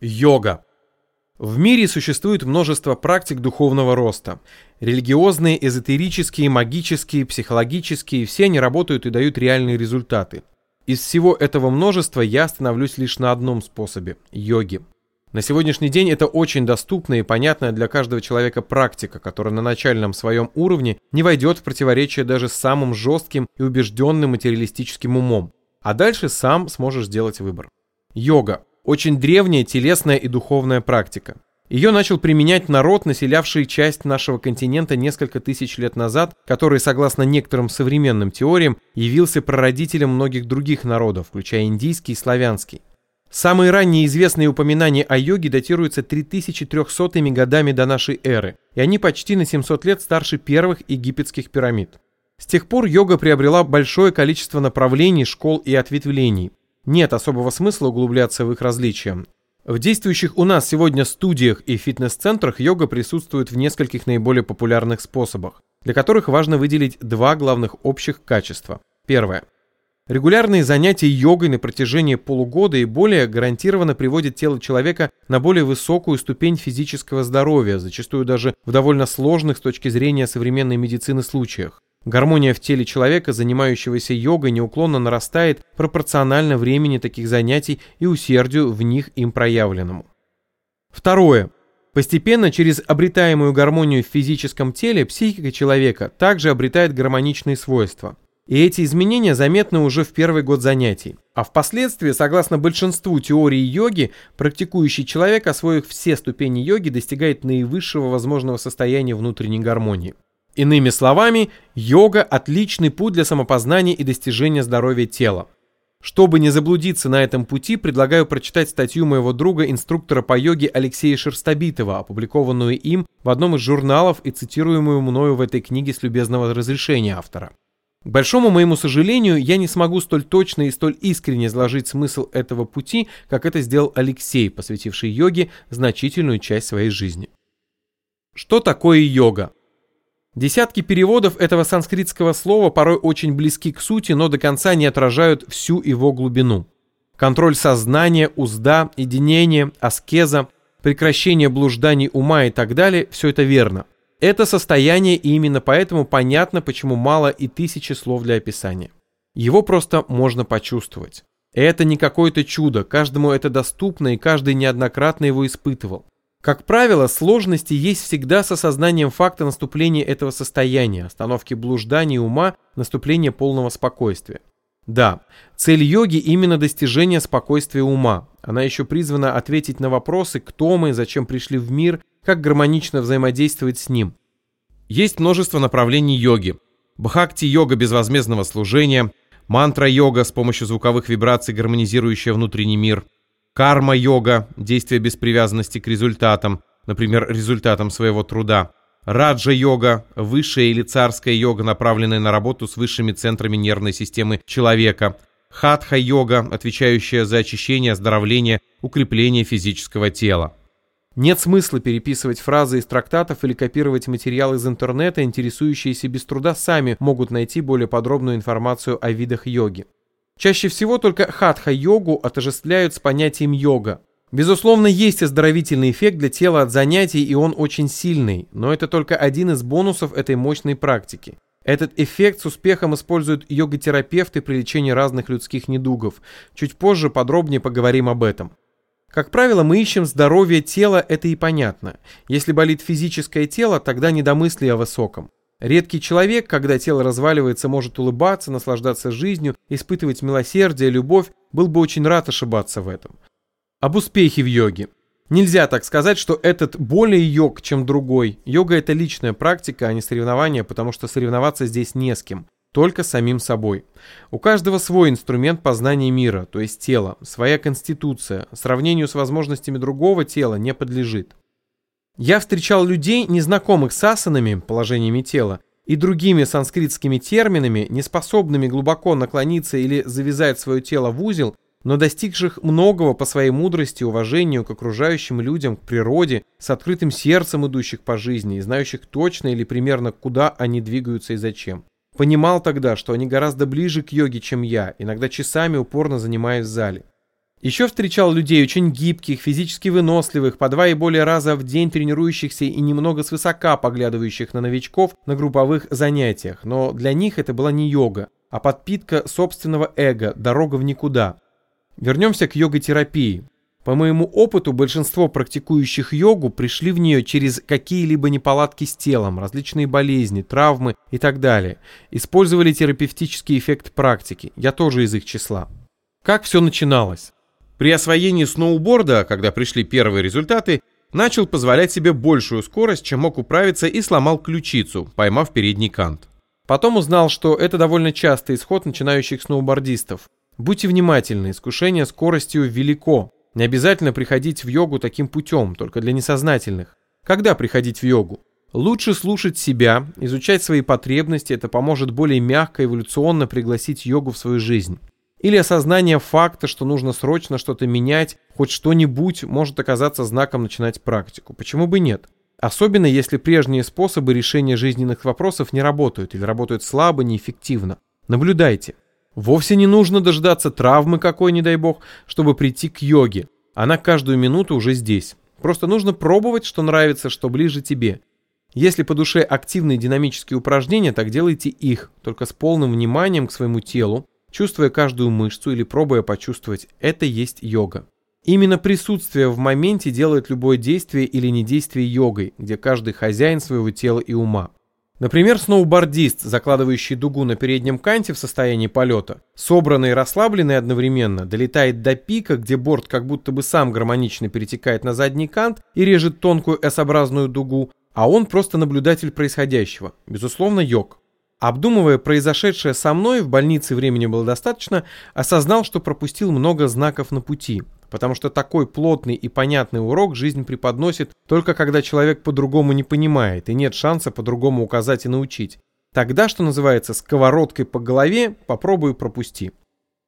Йога. В мире существует множество практик духовного роста. Религиозные, эзотерические, магические, психологические, все они работают и дают реальные результаты. Из всего этого множества я остановлюсь лишь на одном способе – йоге. На сегодняшний день это очень доступная и понятная для каждого человека практика, которая на начальном своем уровне не войдет в противоречие даже с самым жестким и убежденным материалистическим умом. А дальше сам сможешь сделать выбор. Йога очень древняя телесная и духовная практика. Ее начал применять народ, населявший часть нашего континента несколько тысяч лет назад, который, согласно некоторым современным теориям, явился прародителем многих других народов, включая индийский и славянский. Самые ранние известные упоминания о йоге датируются 3300 годами до нашей эры, и они почти на 700 лет старше первых египетских пирамид. С тех пор йога приобрела большое количество направлений, школ и ответвлений. Нет особого смысла углубляться в их различия. В действующих у нас сегодня студиях и фитнес-центрах йога присутствует в нескольких наиболее популярных способах, для которых важно выделить два главных общих качества. Первое. Регулярные занятия йогой на протяжении полугода и более гарантированно приводят тело человека на более высокую ступень физического здоровья, зачастую даже в довольно сложных с точки зрения современной медицины случаях. Гармония в теле человека, занимающегося йогой, неуклонно нарастает пропорционально времени таких занятий и усердию в них им проявленному. Второе. Постепенно через обретаемую гармонию в физическом теле психика человека также обретает гармоничные свойства. И эти изменения заметны уже в первый год занятий. А впоследствии, согласно большинству теорий йоги, практикующий человек, освоив все ступени йоги, достигает наивысшего возможного состояния внутренней гармонии. Иными словами, йога – отличный путь для самопознания и достижения здоровья тела. Чтобы не заблудиться на этом пути, предлагаю прочитать статью моего друга, инструктора по йоге Алексея Шерстобитова, опубликованную им в одном из журналов и цитируемую мною в этой книге с любезного разрешения автора. К большому моему сожалению, я не смогу столь точно и столь искренне изложить смысл этого пути, как это сделал Алексей, посвятивший йоге значительную часть своей жизни. Что такое йога? Десятки переводов этого санскритского слова порой очень близки к сути, но до конца не отражают всю его глубину. Контроль сознания, узда, единение, аскеза, прекращение блужданий ума и так далее – все это верно. Это состояние, и именно поэтому понятно, почему мало и тысячи слов для описания. Его просто можно почувствовать. Это не какое-то чудо, каждому это доступно, и каждый неоднократно его испытывал. Как правило, сложности есть всегда с осознанием факта наступления этого состояния, остановки блужданий ума, наступления полного спокойствия. Да, цель йоги именно достижение спокойствия ума. Она еще призвана ответить на вопросы, кто мы, зачем пришли в мир, как гармонично взаимодействовать с ним. Есть множество направлений йоги. Бхакти-йога безвозмездного служения, мантра-йога с помощью звуковых вибраций, гармонизирующая внутренний мир – Карма-йога – действие без привязанности к результатам, например, результатам своего труда. Раджа-йога – высшая или царская йога, направленная на работу с высшими центрами нервной системы человека. Хатха-йога, отвечающая за очищение, оздоровление, укрепление физического тела. Нет смысла переписывать фразы из трактатов или копировать материал из интернета, интересующиеся без труда сами могут найти более подробную информацию о видах йоги. Чаще всего только хатха-йогу отождествляют с понятием йога. Безусловно, есть оздоровительный эффект для тела от занятий, и он очень сильный, но это только один из бонусов этой мощной практики. Этот эффект с успехом используют йога-терапевты при лечении разных людских недугов. Чуть позже подробнее поговорим об этом. Как правило, мы ищем здоровье тела, это и понятно. Если болит физическое тело, тогда не до мысли о высоком. Редкий человек, когда тело разваливается, может улыбаться, наслаждаться жизнью, испытывать милосердие, любовь, был бы очень рад ошибаться в этом. Об успехе в йоге. Нельзя так сказать, что этот более йог, чем другой. Йога – это личная практика, а не соревнование, потому что соревноваться здесь не с кем, только самим собой. У каждого свой инструмент познания мира, то есть тело, своя конституция, сравнению с возможностями другого тела не подлежит. Я встречал людей, незнакомых с асанами, положениями тела, и другими санскритскими терминами, неспособными глубоко наклониться или завязать свое тело в узел, но достигших многого по своей мудрости, уважению к окружающим людям, к природе, с открытым сердцем идущих по жизни и знающих точно или примерно, куда они двигаются и зачем. Понимал тогда, что они гораздо ближе к йоге, чем я, иногда часами упорно занимаясь в зале. Еще встречал людей очень гибких, физически выносливых, по два и более раза в день тренирующихся и немного свысока поглядывающих на новичков на групповых занятиях, но для них это была не йога, а подпитка собственного эго, дорога в никуда. Вернемся к йога-терапии. По моему опыту, большинство практикующих йогу пришли в нее через какие-либо неполадки с телом, различные болезни, травмы и так далее. Использовали терапевтический эффект практики. Я тоже из их числа. Как все начиналось? При освоении сноуборда, когда пришли первые результаты, начал позволять себе большую скорость, чем мог управиться и сломал ключицу, поймав передний кант. Потом узнал, что это довольно частый исход начинающих сноубордистов. Будьте внимательны, искушение скоростью велико. Не обязательно приходить в йогу таким путем, только для несознательных. Когда приходить в йогу? Лучше слушать себя, изучать свои потребности, это поможет более мягко эволюционно пригласить йогу в свою жизнь. Или осознание факта, что нужно срочно что-то менять, хоть что-нибудь, может оказаться знаком начинать практику. Почему бы нет? Особенно если прежние способы решения жизненных вопросов не работают или работают слабо, неэффективно. Наблюдайте. Вовсе не нужно дождаться травмы какой, не дай бог, чтобы прийти к йоге. Она каждую минуту уже здесь. Просто нужно пробовать, что нравится, что ближе тебе. Если по душе активные динамические упражнения, так делайте их, только с полным вниманием к своему телу, чувствуя каждую мышцу или пробуя почувствовать. Это есть йога. Именно присутствие в моменте делает любое действие или недействие йогой, где каждый хозяин своего тела и ума. Например, сноубордист, закладывающий дугу на переднем канте в состоянии полета, собранный и расслабленный одновременно, долетает до пика, где борт как будто бы сам гармонично перетекает на задний кант и режет тонкую S-образную дугу, а он просто наблюдатель происходящего. Безусловно, йог. Обдумывая произошедшее со мной, в больнице времени было достаточно, осознал, что пропустил много знаков на пути – потому что такой плотный и понятный урок жизнь преподносит только когда человек по-другому не понимает и нет шанса по-другому указать и научить. Тогда, что называется, сковородкой по голове попробую пропусти.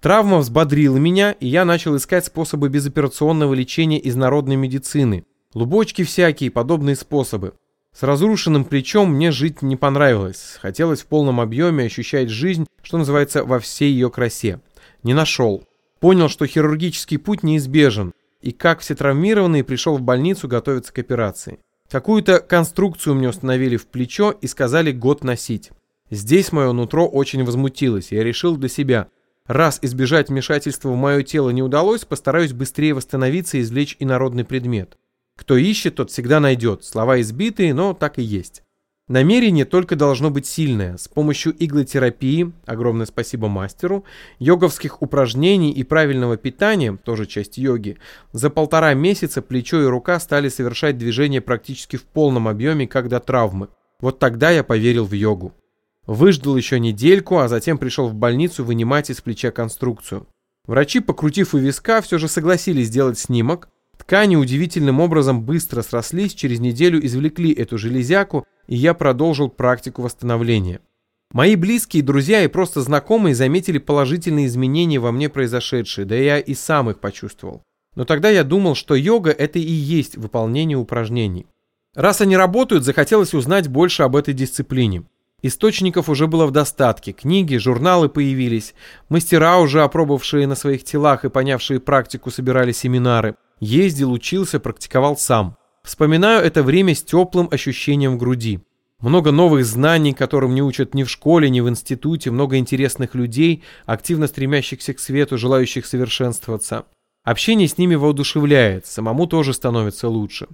Травма взбодрила меня, и я начал искать способы безоперационного лечения из народной медицины. Лубочки всякие, подобные способы. С разрушенным плечом мне жить не понравилось. Хотелось в полном объеме ощущать жизнь, что называется, во всей ее красе. Не нашел. Понял, что хирургический путь неизбежен, и как все травмированные пришел в больницу готовиться к операции. Какую-то конструкцию мне установили в плечо и сказали год носить. Здесь мое нутро очень возмутилось, я решил для себя, раз избежать вмешательства в мое тело не удалось, постараюсь быстрее восстановиться и извлечь инородный предмет. Кто ищет, тот всегда найдет. Слова избитые, но так и есть. Намерение только должно быть сильное. С помощью иглотерапии, огромное спасибо мастеру, йоговских упражнений и правильного питания, тоже часть йоги, за полтора месяца плечо и рука стали совершать движения практически в полном объеме, как до травмы. Вот тогда я поверил в йогу. Выждал еще недельку, а затем пришел в больницу вынимать из плеча конструкцию. Врачи, покрутив у виска, все же согласились сделать снимок. Ткани удивительным образом быстро срослись, через неделю извлекли эту железяку и я продолжил практику восстановления. Мои близкие, друзья и просто знакомые заметили положительные изменения во мне произошедшие, да я и сам их почувствовал. Но тогда я думал, что йога – это и есть выполнение упражнений. Раз они работают, захотелось узнать больше об этой дисциплине. Источников уже было в достатке, книги, журналы появились, мастера, уже опробовавшие на своих телах и понявшие практику, собирали семинары. Ездил, учился, практиковал сам. Вспоминаю это время с теплым ощущением в груди. Много новых знаний, которым не учат ни в школе, ни в институте, много интересных людей, активно стремящихся к свету, желающих совершенствоваться. Общение с ними воодушевляет, самому тоже становится лучше.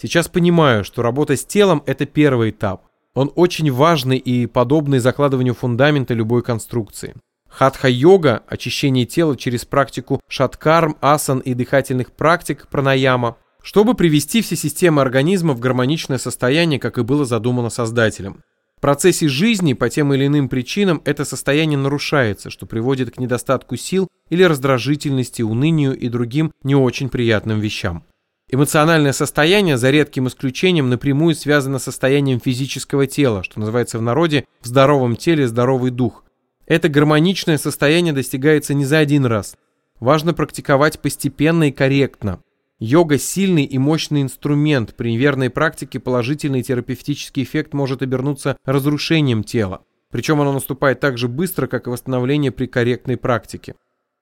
Сейчас понимаю, что работа с телом – это первый этап. Он очень важный и подобный закладыванию фундамента любой конструкции. Хатха-йога, очищение тела через практику шаткарм, асан и дыхательных практик пранаяма, чтобы привести все системы организма в гармоничное состояние, как и было задумано создателем. В процессе жизни по тем или иным причинам это состояние нарушается, что приводит к недостатку сил или раздражительности, унынию и другим не очень приятным вещам. Эмоциональное состояние, за редким исключением, напрямую связано с состоянием физического тела, что называется в народе «в здоровом теле здоровый дух». Это гармоничное состояние достигается не за один раз. Важно практиковать постепенно и корректно. Йога – сильный и мощный инструмент. При верной практике положительный терапевтический эффект может обернуться разрушением тела. Причем оно наступает так же быстро, как и восстановление при корректной практике.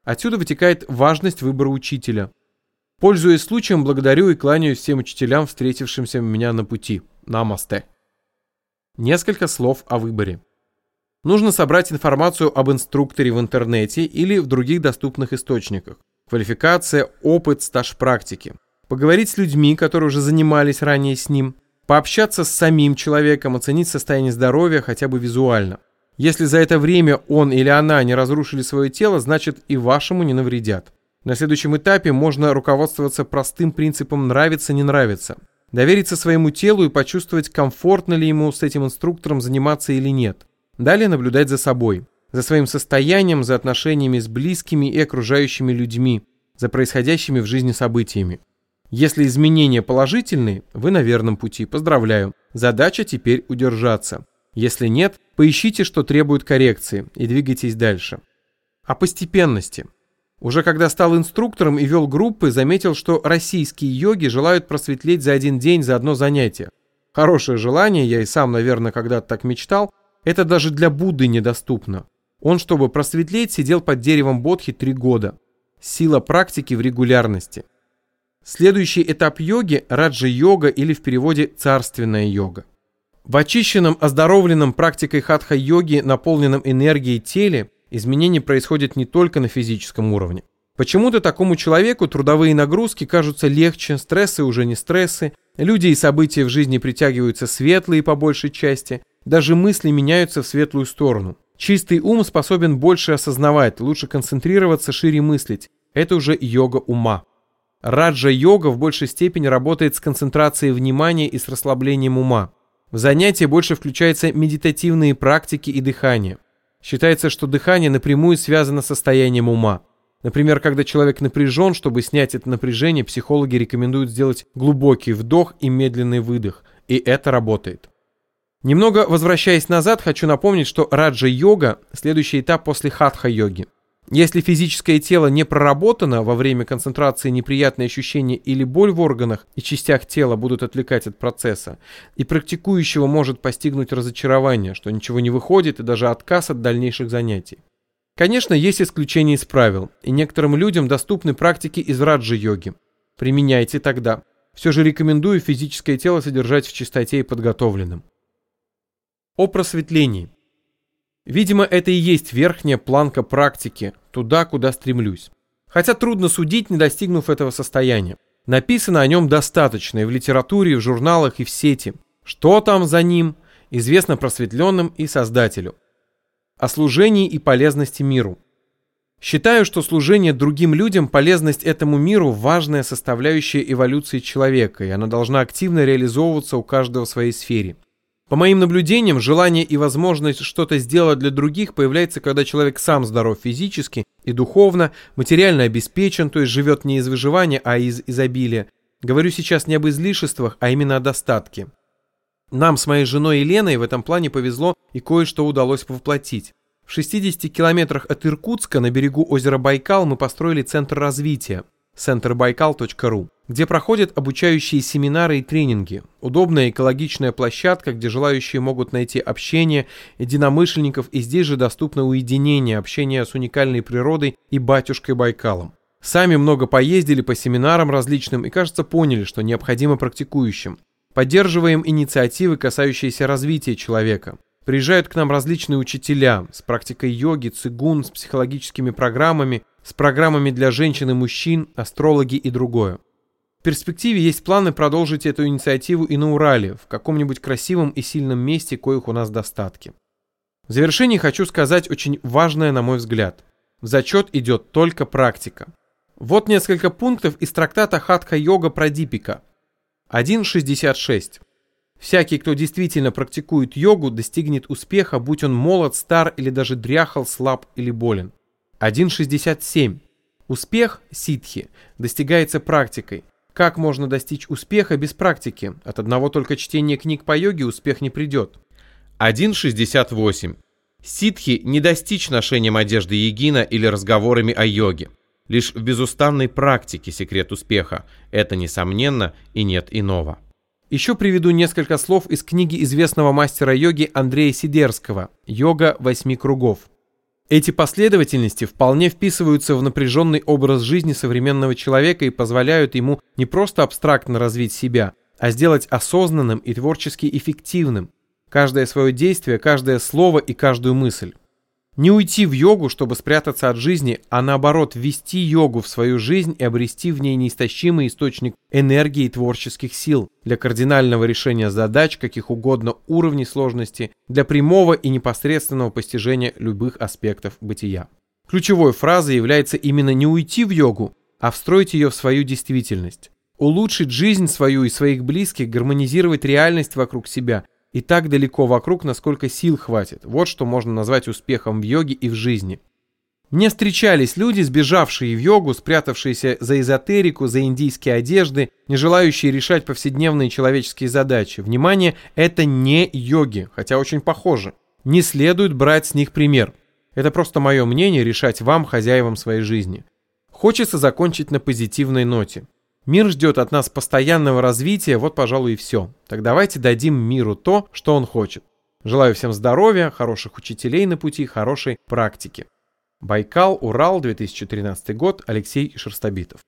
Отсюда вытекает важность выбора учителя. Пользуясь случаем, благодарю и кланяюсь всем учителям, встретившимся меня на пути. Намасте. Несколько слов о выборе. Нужно собрать информацию об инструкторе в интернете или в других доступных источниках. Квалификация, опыт, стаж практики. Поговорить с людьми, которые уже занимались ранее с ним. Пообщаться с самим человеком, оценить состояние здоровья хотя бы визуально. Если за это время он или она не разрушили свое тело, значит и вашему не навредят. На следующем этапе можно руководствоваться простым принципом «нравится-не нравится». Довериться своему телу и почувствовать, комфортно ли ему с этим инструктором заниматься или нет. Далее наблюдать за собой, за своим состоянием, за отношениями с близкими и окружающими людьми, за происходящими в жизни событиями. Если изменения положительные, вы на верном пути, поздравляю. Задача теперь удержаться. Если нет, поищите, что требует коррекции, и двигайтесь дальше. О постепенности. Уже когда стал инструктором и вел группы, заметил, что российские йоги желают просветлеть за один день за одно занятие. Хорошее желание, я и сам, наверное, когда-то так мечтал, это даже для Будды недоступно. Он, чтобы просветлеть, сидел под деревом Бодхи три года. Сила практики в регулярности. Следующий этап йоги – раджа-йога или в переводе «царственная йога». В очищенном, оздоровленном практикой хатха-йоги, наполненном энергией теле, изменения происходят не только на физическом уровне. Почему-то такому человеку трудовые нагрузки кажутся легче, стрессы уже не стрессы, люди и события в жизни притягиваются светлые по большей части, даже мысли меняются в светлую сторону. Чистый ум способен больше осознавать, лучше концентрироваться, шире мыслить. Это уже йога ума. Раджа-йога в большей степени работает с концентрацией внимания и с расслаблением ума. В занятии больше включаются медитативные практики и дыхание. Считается, что дыхание напрямую связано с состоянием ума. Например, когда человек напряжен, чтобы снять это напряжение, психологи рекомендуют сделать глубокий вдох и медленный выдох. И это работает. Немного возвращаясь назад, хочу напомнить, что раджа-йога – следующий этап после хатха-йоги. Если физическое тело не проработано во время концентрации неприятные ощущения или боль в органах и частях тела будут отвлекать от процесса, и практикующего может постигнуть разочарование, что ничего не выходит и даже отказ от дальнейших занятий. Конечно, есть исключения из правил, и некоторым людям доступны практики из раджа-йоги. Применяйте тогда. Все же рекомендую физическое тело содержать в чистоте и подготовленном. О просветлении. Видимо, это и есть верхняя планка практики, туда, куда стремлюсь. Хотя трудно судить, не достигнув этого состояния. Написано о нем достаточно и в литературе, и в журналах, и в сети. Что там за ним, известно просветленным и создателю. О служении и полезности миру. Считаю, что служение другим людям, полезность этому миру – важная составляющая эволюции человека, и она должна активно реализовываться у каждого в своей сфере – по моим наблюдениям, желание и возможность что-то сделать для других появляется, когда человек сам здоров физически и духовно, материально обеспечен, то есть живет не из выживания, а из изобилия. Говорю сейчас не об излишествах, а именно о достатке. Нам с моей женой Еленой в этом плане повезло и кое-что удалось воплотить. В 60 километрах от Иркутска на берегу озера Байкал мы построили центр развития centerbaikal.ru, где проходят обучающие семинары и тренинги. Удобная экологичная площадка, где желающие могут найти общение единомышленников, и здесь же доступно уединение, общение с уникальной природой и батюшкой Байкалом. Сами много поездили по семинарам различным и, кажется, поняли, что необходимо практикующим. Поддерживаем инициативы, касающиеся развития человека. Приезжают к нам различные учителя с практикой йоги, цигун, с психологическими программами, с программами для женщин и мужчин, астрологи и другое. В перспективе есть планы продолжить эту инициативу и на Урале, в каком-нибудь красивом и сильном месте, коих у нас достатки. В завершении хочу сказать очень важное, на мой взгляд. В зачет идет только практика. Вот несколько пунктов из трактата Хатха-йога про Дипика. 1.66. Всякий, кто действительно практикует йогу, достигнет успеха, будь он молод, стар или даже дряхал, слаб или болен. 1.67. Успех ситхи достигается практикой. Как можно достичь успеха без практики? От одного только чтения книг по йоге успех не придет. 1.68. Ситхи не достичь ношением одежды егина или разговорами о йоге. Лишь в безустанной практике секрет успеха. Это несомненно и нет иного. Еще приведу несколько слов из книги известного мастера йоги Андрея Сидерского «Йога восьми кругов». Эти последовательности вполне вписываются в напряженный образ жизни современного человека и позволяют ему не просто абстрактно развить себя, а сделать осознанным и творчески эффективным каждое свое действие, каждое слово и каждую мысль. Не уйти в йогу, чтобы спрятаться от жизни, а наоборот ввести йогу в свою жизнь и обрести в ней неистощимый источник энергии и творческих сил для кардинального решения задач каких угодно уровней сложности, для прямого и непосредственного постижения любых аспектов бытия. Ключевой фразой является именно не уйти в йогу, а встроить ее в свою действительность. Улучшить жизнь свою и своих близких, гармонизировать реальность вокруг себя – и так далеко вокруг, насколько сил хватит. Вот что можно назвать успехом в йоге и в жизни. Мне встречались люди, сбежавшие в йогу, спрятавшиеся за эзотерику, за индийские одежды, не желающие решать повседневные человеческие задачи. Внимание, это не йоги, хотя очень похоже. Не следует брать с них пример. Это просто мое мнение решать вам, хозяевам своей жизни. Хочется закончить на позитивной ноте. Мир ждет от нас постоянного развития, вот, пожалуй, и все. Так давайте дадим миру то, что он хочет. Желаю всем здоровья, хороших учителей на пути, хорошей практики. Байкал, Урал, 2013 год, Алексей Шерстобитов.